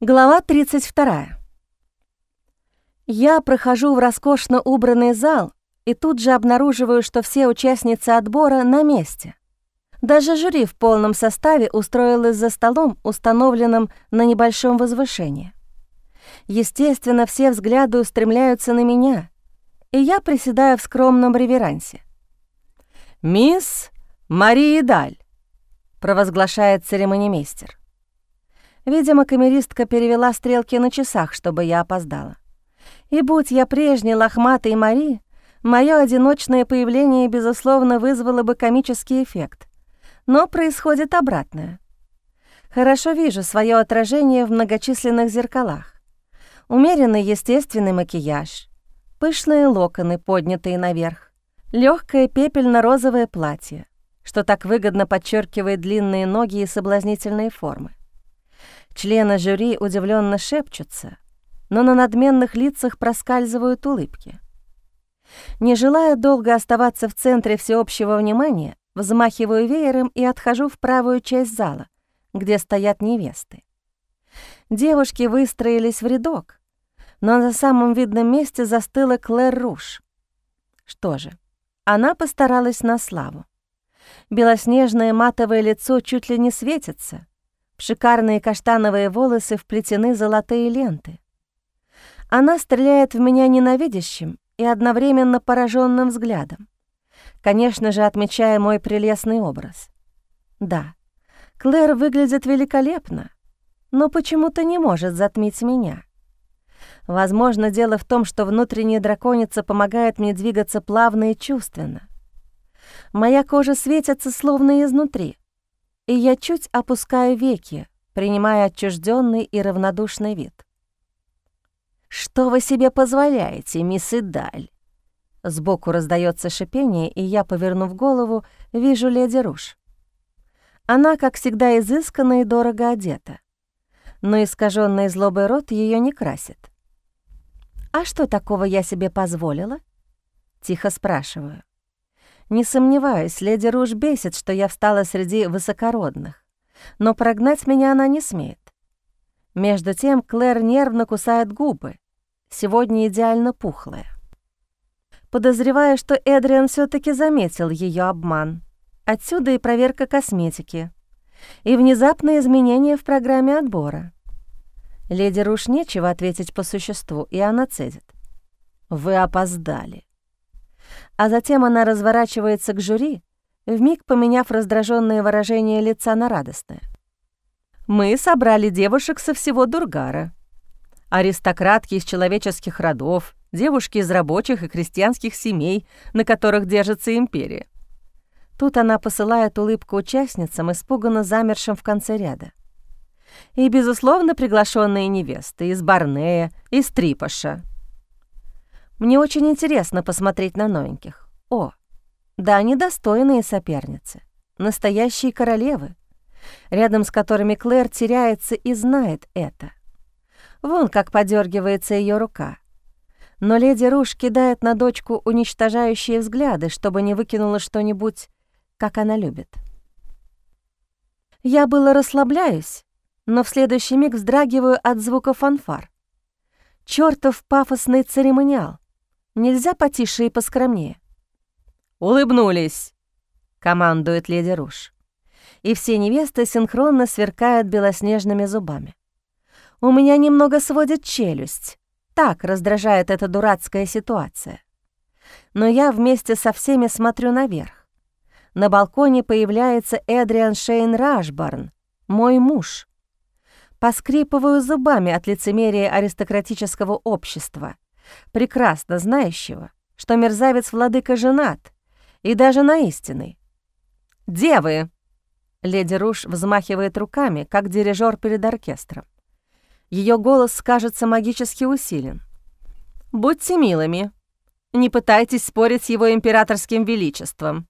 Глава 32. Я прохожу в роскошно убранный зал и тут же обнаруживаю, что все участницы отбора на месте. Даже жюри в полном составе устроилось за столом, установленным на небольшом возвышении. Естественно, все взгляды устремляются на меня, и я приседаю в скромном реверансе. «Мисс Мария Даль», — провозглашает церемонимейстер. Видимо, камеристка перевела стрелки на часах, чтобы я опоздала. И будь я прежней лохматой Мари, мое одиночное появление, безусловно, вызвало бы комический эффект. Но происходит обратное. Хорошо вижу свое отражение в многочисленных зеркалах. Умеренный естественный макияж, пышные локоны, поднятые наверх, легкое пепельно-розовое платье, что так выгодно подчеркивает длинные ноги и соблазнительные формы. Члены жюри удивленно шепчутся, но на надменных лицах проскальзывают улыбки. Не желая долго оставаться в центре всеобщего внимания, взмахиваю веером и отхожу в правую часть зала, где стоят невесты. Девушки выстроились в рядок, но на самом видном месте застыла Клэр Руш. Что же, она постаралась на славу. Белоснежное матовое лицо чуть ли не светится, шикарные каштановые волосы вплетены золотые ленты. Она стреляет в меня ненавидящим и одновременно пораженным взглядом, конечно же, отмечая мой прелестный образ. Да, Клэр выглядит великолепно, но почему-то не может затмить меня. Возможно, дело в том, что внутренняя драконица помогает мне двигаться плавно и чувственно. Моя кожа светится словно изнутри, и я чуть опускаю веки, принимая отчужденный и равнодушный вид. «Что вы себе позволяете, мисс Идаль?» Сбоку раздается шипение, и я, повернув голову, вижу леди Руш. Она, как всегда, изысканна и дорого одета, но искаженный злобой рот ее не красит. «А что такого я себе позволила?» Тихо спрашиваю. Не сомневаюсь, леди Руж бесит, что я встала среди высокородных, но прогнать меня она не смеет. Между тем Клэр нервно кусает губы, сегодня идеально пухлая. Подозреваю, что Эдриан все таки заметил ее обман. Отсюда и проверка косметики, и внезапные изменения в программе отбора. Леди Руш нечего ответить по существу, и она цедит. «Вы опоздали» а затем она разворачивается к жюри, вмиг поменяв раздраженное выражение лица на радостное. «Мы собрали девушек со всего Дургара. Аристократки из человеческих родов, девушки из рабочих и крестьянских семей, на которых держится империя. Тут она посылает улыбку участницам, испуганно замершим в конце ряда. И, безусловно, приглашенные невесты из Барнея, из Трипоша, мне очень интересно посмотреть на новеньких. О, да они достойные соперницы, настоящие королевы, рядом с которыми Клэр теряется и знает это. Вон как подергивается ее рука. Но леди Руш кидает на дочку уничтожающие взгляды, чтобы не выкинула что-нибудь, как она любит. Я было расслабляюсь, но в следующий миг вздрагиваю от звука фанфар. Чёртов пафосный церемониал. Нельзя потише и поскромнее?» «Улыбнулись», — командует леди Руш. И все невесты синхронно сверкают белоснежными зубами. У меня немного сводит челюсть. Так раздражает эта дурацкая ситуация. Но я вместе со всеми смотрю наверх. На балконе появляется Эдриан Шейн Рашбарн, мой муж. Поскрипываю зубами от лицемерия аристократического общества — прекрасно знающего, что мерзавец-владыка женат, и даже на истинный. «Девы!» — леди Руш взмахивает руками, как дирижер перед оркестром. Ее голос кажется магически усилен. «Будьте милыми. Не пытайтесь спорить с его императорским величеством.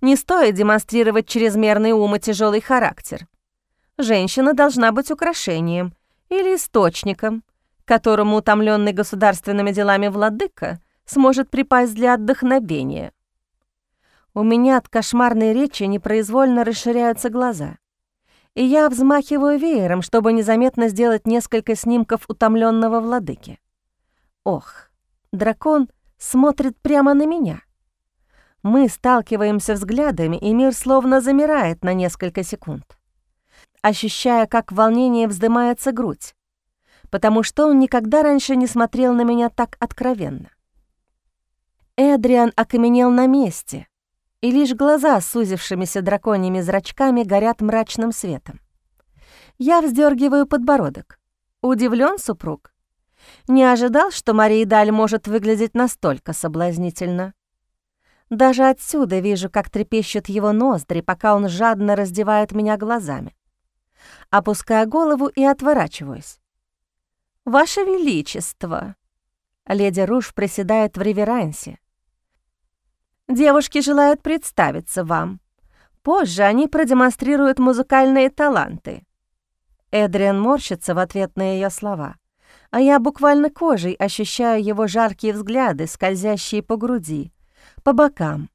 Не стоит демонстрировать чрезмерный ум и тяжелый характер. Женщина должна быть украшением или источником, которому утомленный государственными делами владыка сможет припасть для отдохновения. У меня от кошмарной речи непроизвольно расширяются глаза, и я взмахиваю веером, чтобы незаметно сделать несколько снимков утомленного владыки. Ох, дракон смотрит прямо на меня. Мы сталкиваемся взглядами, и мир словно замирает на несколько секунд, ощущая, как в волнении вздымается грудь, потому что он никогда раньше не смотрел на меня так откровенно. Эдриан окаменел на месте, и лишь глаза с сузившимися драконьими зрачками горят мрачным светом. Я вздергиваю подбородок. Удивлен супруг? Не ожидал, что Мария Даль может выглядеть настолько соблазнительно. Даже отсюда вижу, как трепещут его ноздри, пока он жадно раздевает меня глазами. Опуская голову и отворачиваюсь. «Ваше Величество!» Леди Руж приседает в реверансе. «Девушки желают представиться вам. Позже они продемонстрируют музыкальные таланты». Эдриан морщится в ответ на ее слова а я буквально кожей ощущаю его жаркие взгляды, скользящие по груди, по бокам,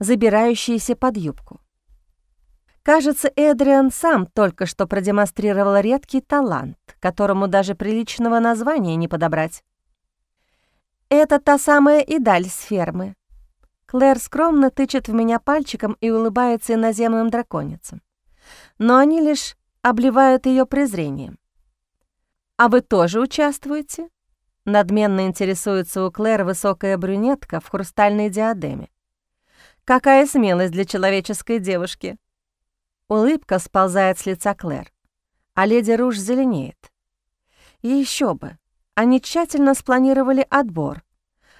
забирающиеся под юбку. Кажется, Эдриан сам только что продемонстрировал редкий талант, которому даже приличного названия не подобрать. Это та самая Идаль с фермы. Клэр скромно тычет в меня пальчиком и улыбается иноземным драконицам. Но они лишь обливают ее презрением. «А вы тоже участвуете?» Надменно интересуется у Клэр высокая брюнетка в хрустальной диадеме. «Какая смелость для человеческой девушки!» Улыбка сползает с лица Клэр, а леди Руж зеленеет. Еще бы, они тщательно спланировали отбор,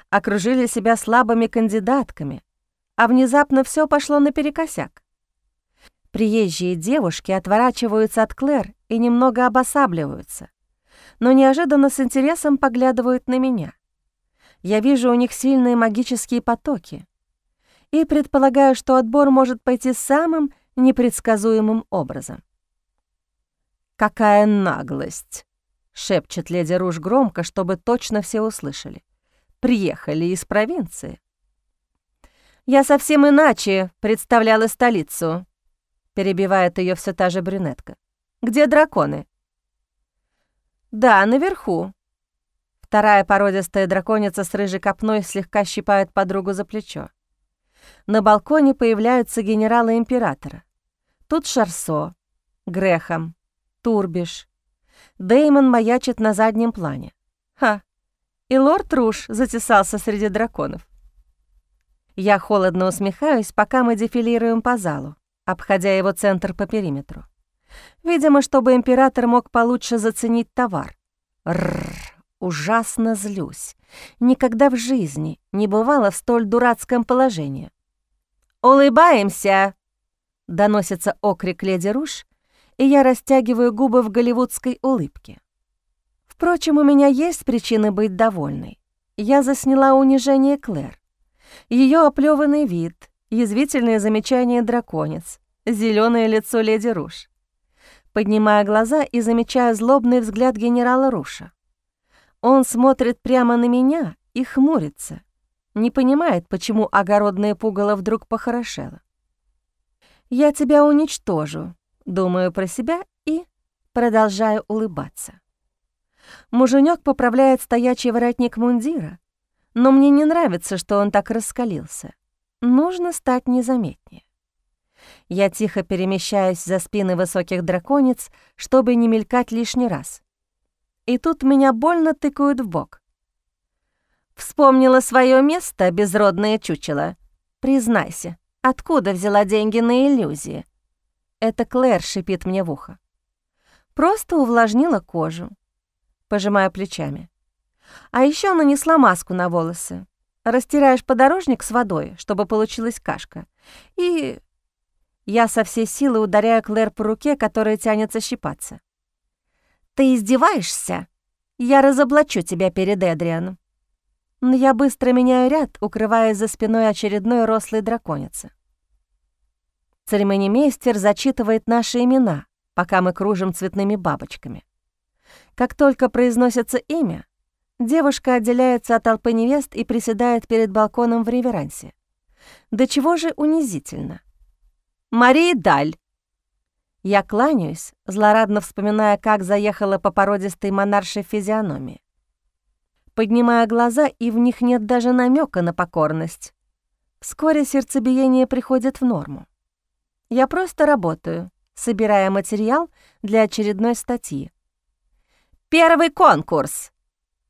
окружили себя слабыми кандидатками, а внезапно все пошло наперекосяк. Приезжие девушки отворачиваются от Клэр и немного обосабливаются но неожиданно с интересом поглядывают на меня. Я вижу у них сильные магические потоки и предполагаю, что отбор может пойти самым непредсказуемым образом. «Какая наглость!» — шепчет леди Руж громко, чтобы точно все услышали. «Приехали из провинции». «Я совсем иначе представляла столицу», — перебивает ее все та же брюнетка. «Где драконы?» «Да, наверху». Вторая породистая драконица с рыжей копной слегка щипает подругу за плечо. На балконе появляются генералы императора. Тут Шарсо, Грехом, Турбиш. Деймон маячит на заднем плане. Ха! И лорд Руш затесался среди драконов. Я холодно усмехаюсь, пока мы дефилируем по залу, обходя его центр по периметру. Видимо, чтобы император мог получше заценить товар. Рррр, ужасно злюсь. Никогда в жизни не бывало в столь дурацком положении. «Улыбаемся!» — доносится окрик леди Руш, и я растягиваю губы в голливудской улыбке. Впрочем, у меня есть причины быть довольной. Я засняла унижение Клэр. Ее оплеванный вид, язвительные замечания драконец, зеленое лицо леди Руш поднимая глаза и замечая злобный взгляд генерала Руша. Он смотрит прямо на меня и хмурится, не понимает, почему огородное пугало вдруг похорошело. «Я тебя уничтожу», — думаю про себя и продолжаю улыбаться. Муженек поправляет стоячий воротник мундира, но мне не нравится, что он так раскалился. Нужно стать незаметнее. Я тихо перемещаюсь за спины высоких драконец, чтобы не мелькать лишний раз. И тут меня больно тыкают в бок. «Вспомнила свое место, безродное чучело. Признайся, откуда взяла деньги на иллюзии?» Это Клэр шипит мне в ухо. «Просто увлажнила кожу». Пожимаю плечами. А еще нанесла маску на волосы. Растираешь подорожник с водой, чтобы получилась кашка. И я со всей силы ударяю Клэр по руке, которая тянется щипаться. «Ты издеваешься? Я разоблачу тебя перед Эдрианом». Но я быстро меняю ряд, укрываясь за спиной очередной рослой драконицы. Церемонимейстер зачитывает наши имена, пока мы кружим цветными бабочками. Как только произносится имя, девушка отделяется от толпы невест и приседает перед балконом в реверансе. До чего же унизительно — Мария Даль». Я кланяюсь, злорадно вспоминая, как заехала по породистой монаршей физиономии. Поднимая глаза, и в них нет даже намека на покорность. Вскоре сердцебиение приходит в норму. Я просто работаю, собирая материал для очередной статьи. «Первый конкурс!»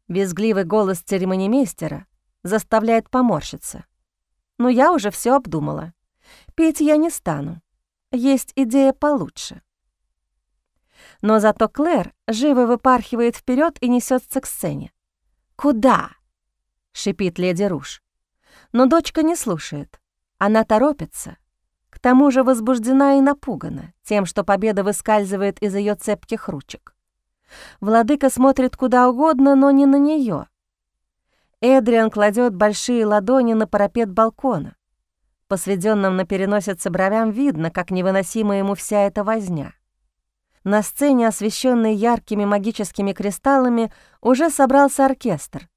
Визгливый голос церемонимейстера заставляет поморщиться. Но я уже все обдумала. Петь я не стану. Есть идея получше. Но зато Клэр живо выпархивает вперед и несется к сцене. «Куда?» — шипит леди Руш. Но дочка не слушает. Она торопится. К тому же возбуждена и напугана тем, что победа выскальзывает из ее цепких ручек. Владыка смотрит куда угодно, но не на нее. Эдриан кладет большие ладони на парапет балкона. По сведенным на переносице бровям видно, как невыносима ему вся эта возня. На сцене, освещенной яркими магическими кристаллами, уже собрался оркестр,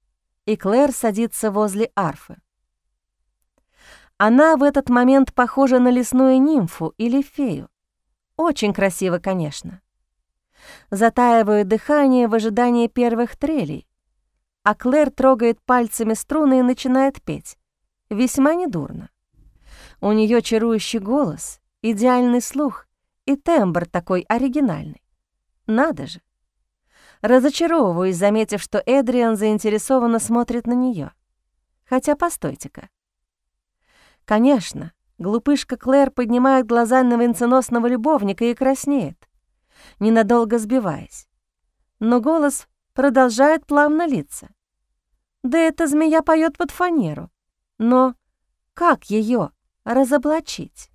и Клэр садится возле арфы. Она в этот момент похожа на лесную нимфу или фею. Очень красиво, конечно. Затаиваю дыхание в ожидании первых трелей, а Клэр трогает пальцами струны и начинает петь. Весьма недурно. У нее чарующий голос, идеальный слух и тембр такой оригинальный. Надо же. Разочаровываюсь, заметив, что Эдриан заинтересованно смотрит на нее. Хотя, постойте-ка. Конечно, глупышка Клэр поднимает глаза на венценосного любовника и краснеет, ненадолго сбиваясь. Но голос продолжает плавно литься. Да эта змея поет под фанеру. Но как ее разоблачить?